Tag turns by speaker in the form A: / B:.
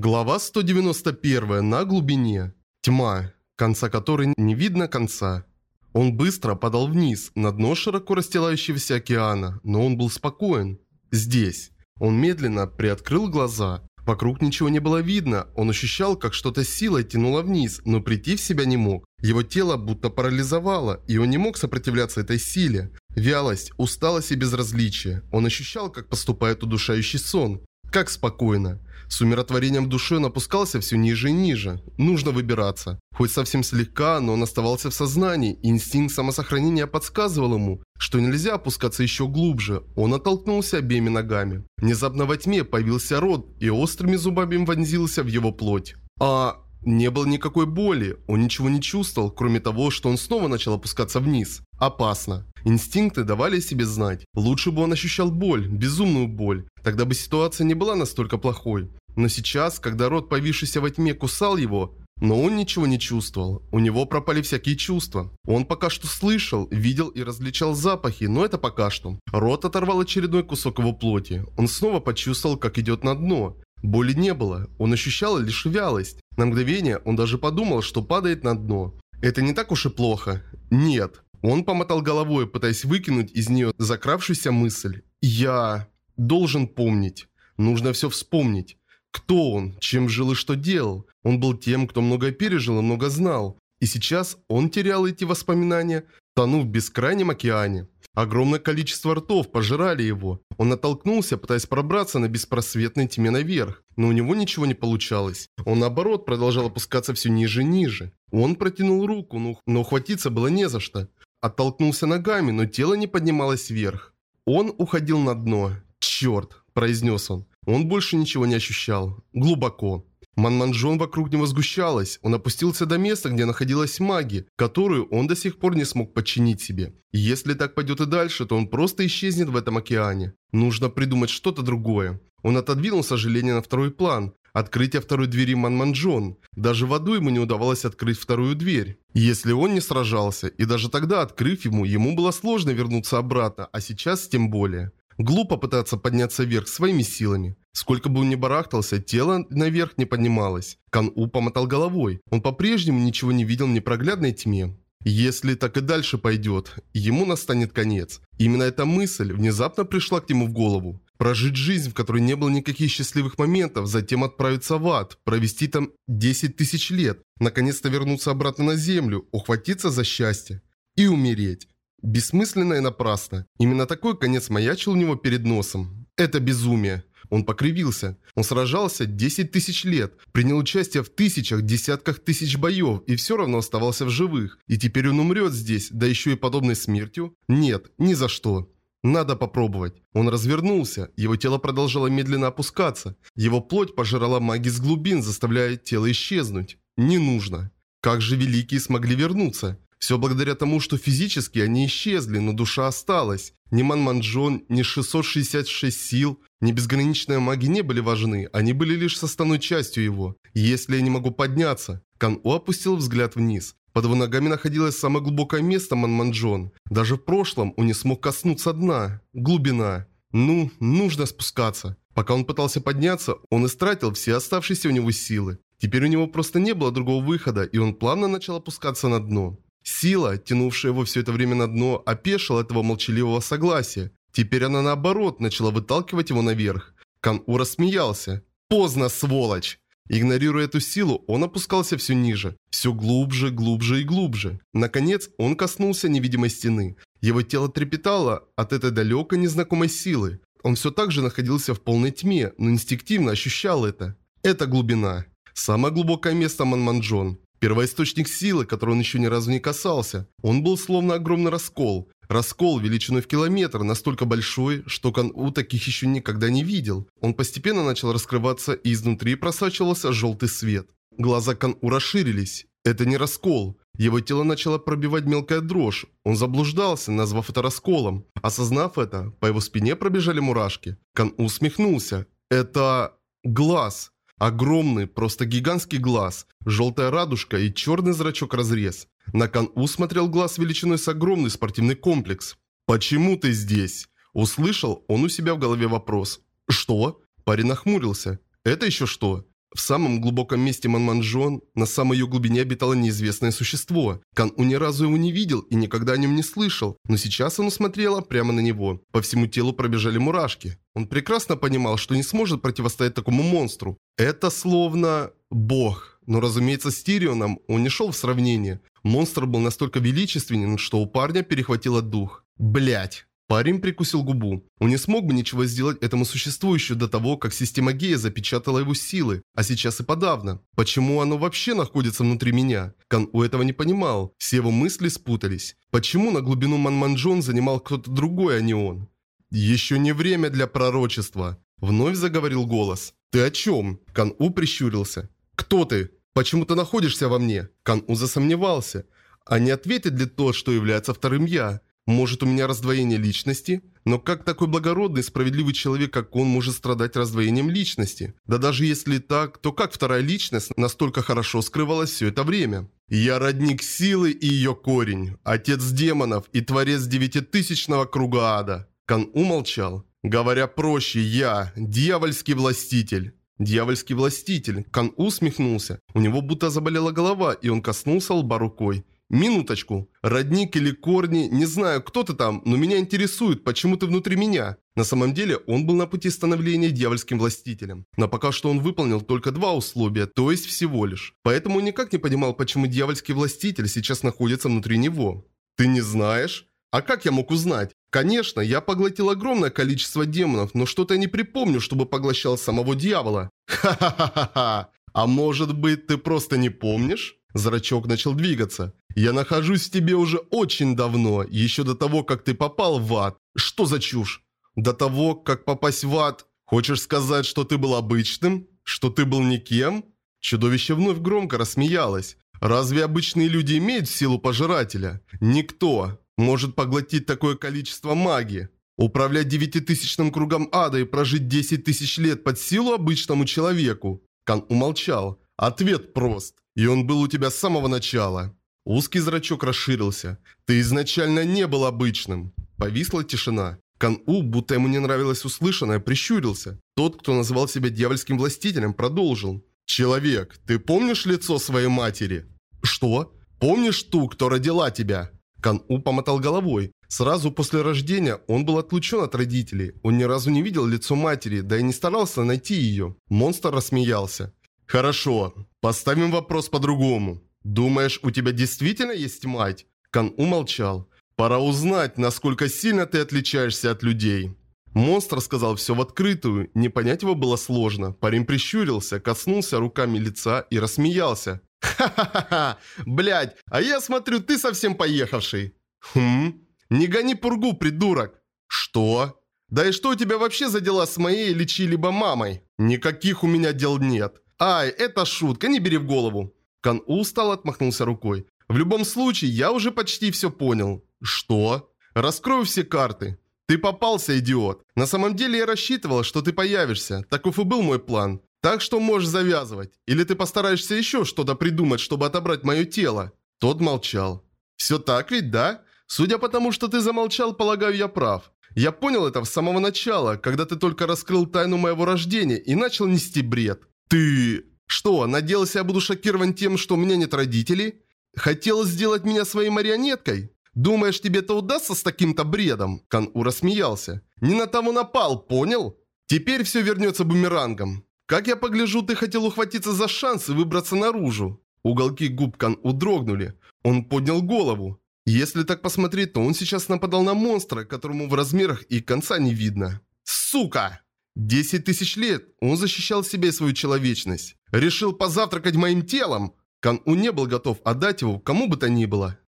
A: Глава 191. На глубине. Тьма, конца которой не видно конца. Он быстро падал вниз, на дно широко расстилающегося океана, но он был спокоен. Здесь. Он медленно приоткрыл глаза. Вокруг ничего не было видно, он ощущал, как что-то силой тянуло вниз, но прийти в себя не мог. Его тело будто парализовало, и он не мог сопротивляться этой силе. Вялость, усталость и безразличие. Он ощущал, как поступает удушающий сон. Как спокойно. С умиротворением души он опускался все ниже и ниже. Нужно выбираться. Хоть совсем слегка, но он оставался в сознании, инстинкт самосохранения подсказывал ему, что нельзя опускаться еще глубже. Он оттолкнулся обеими ногами. Внезапно во тьме появился рот и острыми зубами вонзился в его плоть. А не было никакой боли, он ничего не чувствовал, кроме того, что он снова начал опускаться вниз. Опасно. Инстинкты давали себе знать. Лучше бы он ощущал боль, безумную боль. Тогда бы ситуация не была настолько плохой. Но сейчас, когда рот, повисшийся во тьме, кусал его, но он ничего не чувствовал. У него пропали всякие чувства. Он пока что слышал, видел и различал запахи, но это пока что. Рот оторвал очередной кусок его плоти. Он снова почувствовал, как идет на дно. Боли не было, он ощущал лишь вялость. На мгновение он даже подумал, что падает на дно. Это не так уж и плохо. Нет. Он помотал головой, пытаясь выкинуть из нее закравшуюся мысль. «Я должен помнить. Нужно все вспомнить. Кто он, чем жил и что делал. Он был тем, кто много пережил и много знал. И сейчас он терял эти воспоминания, тонув в бескрайнем океане. Огромное количество ртов пожирали его. Он оттолкнулся, пытаясь пробраться на беспросветной тьме наверх. Но у него ничего не получалось. Он наоборот продолжал опускаться все ниже и ниже. Он протянул руку, но, но ухватиться было не за что. Оттолкнулся ногами, но тело не поднималось вверх. Он уходил на дно. «Черт!» – произнес он. Он больше ничего не ощущал. Глубоко. Манманджон вокруг него сгущалась. Он опустился до места, где находилась магия, которую он до сих пор не смог подчинить себе. Если так пойдет и дальше, то он просто исчезнет в этом океане. Нужно придумать что-то другое. Он отодвинул сожаление на второй план. Открытие второй двери Манманджон. Даже в аду ему не удавалось открыть вторую дверь. Если он не сражался, и даже тогда, открыв ему, ему было сложно вернуться обратно, а сейчас тем более. Глупо пытаться подняться вверх своими силами. Сколько бы он ни барахтался, тело наверх не поднималось. Кан-У помотал головой. Он по-прежнему ничего не видел в непроглядной тьме. Если так и дальше пойдет, ему настанет конец. Именно эта мысль внезапно пришла к нему в голову. Прожить жизнь, в которой не было никаких счастливых моментов, затем отправиться в ад, провести там 10 тысяч лет, наконец-то вернуться обратно на землю, ухватиться за счастье и умереть. Бессмысленно и напрасно. Именно такой конец маячил у него перед носом. Это безумие. Он покривился. Он сражался 10 тысяч лет, принял участие в тысячах, десятках тысяч боев и все равно оставался в живых. И теперь он умрет здесь, да еще и подобной смертью? Нет, ни за что. Надо попробовать. Он развернулся, его тело продолжало медленно опускаться. Его плоть пожирала магии с глубин, заставляя тело исчезнуть. Не нужно. Как же великие смогли вернуться? Все благодаря тому, что физически они исчезли, но душа осталась. Ни Манманджон, ни 666 сил, ни безграничная магия не были важны, они были лишь составной частью его. Если я не могу подняться... Кан-У опустил взгляд вниз. Под его ногами находилось самое глубокое место Манманджон. Даже в прошлом он не смог коснуться дна. Глубина. Ну, нужно спускаться. Пока он пытался подняться, он истратил все оставшиеся у него силы. Теперь у него просто не было другого выхода, и он плавно начал опускаться на дно. Сила, тянувшая его все это время на дно, опешила этого молчаливого согласия. Теперь она наоборот начала выталкивать его наверх. Кан-У рассмеялся. «Поздно, сволочь!» Игнорируя эту силу, он опускался все ниже, все глубже, глубже и глубже. Наконец, он коснулся невидимой стены. Его тело трепетало от этой далекой незнакомой силы. Он все так же находился в полной тьме, но инстинктивно ощущал это. Это глубина. Самое глубокое место Манманджон. Первоисточник силы, которого он еще ни разу не касался. Он был словно огромный раскол. Раскол величиной в километр, настолько большой, что Кан-У таких еще никогда не видел. Он постепенно начал раскрываться и изнутри просачивался желтый свет. Глаза Кан-У расширились. Это не раскол. Его тело начало пробивать мелкая дрожь. Он заблуждался, назвав это расколом. Осознав это, по его спине пробежали мурашки. Кан-У усмехнулся. Это... глаз. Огромный, просто гигантский глаз, желтая радужка и черный зрачок-разрез. На Кан-У смотрел глаз величиной с огромный спортивный комплекс. «Почему ты здесь?» Услышал он у себя в голове вопрос. «Что?» Парень нахмурился. «Это еще что?» В самом глубоком месте Манманжон, на самой ее глубине обитало неизвестное существо. Кан-У ни разу его не видел и никогда о нем не слышал, но сейчас оно смотрело прямо на него. По всему телу пробежали мурашки. Он прекрасно понимал, что не сможет противостоять такому монстру. Это словно... бог. Но разумеется, с Тирионом он не шел в сравнение. Монстр был настолько величественен, что у парня перехватило дух. Блять. Парень прикусил губу. Он не смог бы ничего сделать этому существу еще до того, как система Гея запечатала его силы, а сейчас и подавно. Почему оно вообще находится внутри меня? Кан у этого не понимал. Все его мысли спутались. Почему на глубину Манманджон занимал кто-то другой, а не он? Еще не время для пророчества. Вновь заговорил голос. Ты о чем? Кан У прищурился. Кто ты? Почему ты находишься во мне? Кан У засомневался. А не ответит ли то, что является вторым я? Может, у меня раздвоение личности? Но как такой благородный, справедливый человек, как он, может страдать раздвоением личности? Да даже если так, то как вторая личность настолько хорошо скрывалась все это время? Я родник силы и ее корень, отец демонов и творец девятитысячного круга ада. Кан умолчал. Говоря проще, я дьявольский властитель. Дьявольский властитель. Кан усмехнулся. У него будто заболела голова, и он коснулся лба рукой. Минуточку. Родник или корни, не знаю, кто ты там, но меня интересует, почему ты внутри меня. На самом деле, он был на пути становления дьявольским властителем. Но пока что он выполнил только два условия, то есть всего лишь. Поэтому никак не понимал, почему дьявольский властитель сейчас находится внутри него. Ты не знаешь? А как я мог узнать? Конечно, я поглотил огромное количество демонов, но что-то я не припомню, чтобы поглощал самого дьявола. Ха-ха-ха-ха. А может быть, ты просто не помнишь? Зрачок начал двигаться. «Я нахожусь в тебе уже очень давно, еще до того, как ты попал в ад. Что за чушь? До того, как попасть в ад, хочешь сказать, что ты был обычным? Что ты был никем?» Чудовище вновь громко рассмеялось. «Разве обычные люди имеют силу пожирателя? Никто может поглотить такое количество магии. Управлять девятитысячным кругом ада и прожить десять тысяч лет под силу обычному человеку?» Кан умолчал. Ответ прост. И он был у тебя с самого начала. Узкий зрачок расширился. Ты изначально не был обычным. Повисла тишина. Кан-У, будто ему не нравилось услышанное, прищурился. Тот, кто называл себя дьявольским властителем, продолжил. «Человек, ты помнишь лицо своей матери?» «Что? Помнишь ту, кто родила тебя?» Кан-У помотал головой. Сразу после рождения он был отлучен от родителей. Он ни разу не видел лицо матери, да и не старался найти ее. Монстр рассмеялся. «Хорошо, поставим вопрос по-другому. Думаешь, у тебя действительно есть мать?» Кан умолчал. «Пора узнать, насколько сильно ты отличаешься от людей». Монстр сказал все в открытую, не понять его было сложно. Парень прищурился, коснулся руками лица и рассмеялся. «Ха-ха-ха! Блядь, а я смотрю, ты совсем поехавший!» «Хм? Не гони пургу, придурок!» «Что?» «Да и что у тебя вообще за дела с моей или чьей-либо мамой?» «Никаких у меня дел нет. «Ай, это шутка, не бери в голову!» Кан У устал отмахнулся рукой. «В любом случае, я уже почти все понял». «Что?» «Раскрою все карты. Ты попался, идиот. На самом деле я рассчитывал, что ты появишься. Таков и был мой план. Так что можешь завязывать. Или ты постараешься еще что-то придумать, чтобы отобрать мое тело». Тот молчал. «Все так ведь, да? Судя по тому, что ты замолчал, полагаю, я прав. Я понял это с самого начала, когда ты только раскрыл тайну моего рождения и начал нести бред. «Ты... что, надеялся, я буду шокирован тем, что у меня нет родителей? Хотел сделать меня своей марионеткой? Думаешь, тебе это удастся с таким-то бредом?» Кан-У рассмеялся. «Не на того напал, понял? Теперь все вернется бумерангом. Как я погляжу, ты хотел ухватиться за шанс и выбраться наружу». Уголки губ Кан-У дрогнули. Он поднял голову. Если так посмотреть, то он сейчас нападал на монстра, которому в размерах и конца не видно. «Сука!» Десять тысяч лет он защищал себя и свою человечность. Решил позавтракать моим телом. Кан-У не был готов отдать его кому бы то ни было.